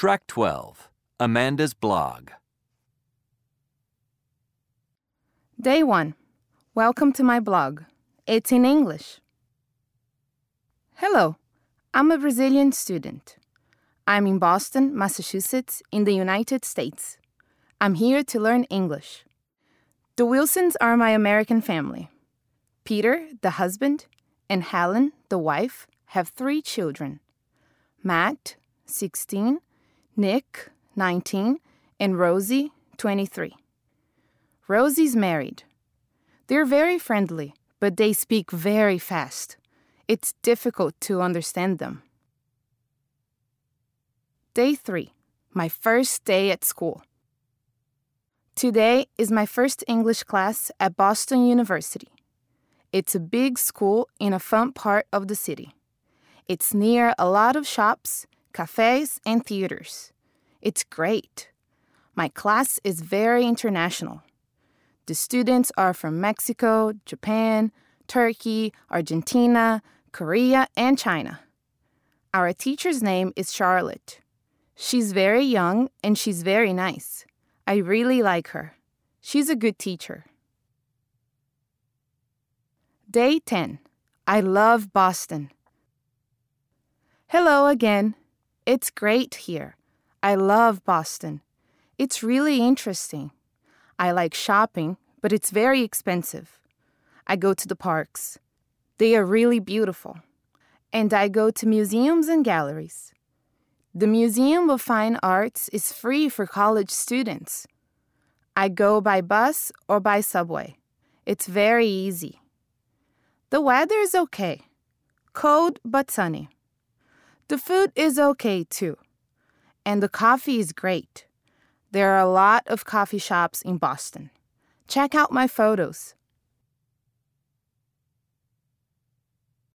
Track 12 Amanda's Blog. Day 1. Welcome to my blog. It's in English. Hello, I'm a Brazilian student. I'm in Boston, Massachusetts, in the United States. I'm here to learn English. The Wilsons are my American family. Peter, the husband, and Helen, the wife, have three children Matt, 16, Nick, 19, and Rosie, 23. Rosie's married. They're very friendly, but they speak very fast. It's difficult to understand them. Day 3. My first day at school. Today is my first English class at Boston University. It's a big school in a fun part of the city. It's near a lot of shops, cafes, and theaters. It's great. My class is very international. The students are from Mexico, Japan, Turkey, Argentina, Korea, and China. Our teacher's name is Charlotte. She's very young and she's very nice. I really like her. She's a good teacher. Day 10. I love Boston. Hello again. It's great here. I love Boston. It's really interesting. I like shopping, but it's very expensive. I go to the parks. They are really beautiful. And I go to museums and galleries. The Museum of Fine Arts is free for college students. I go by bus or by subway. It's very easy. The weather is okay. Cold but sunny. The food is okay too. And the coffee is great. There are a lot of coffee shops in Boston. Check out my photos.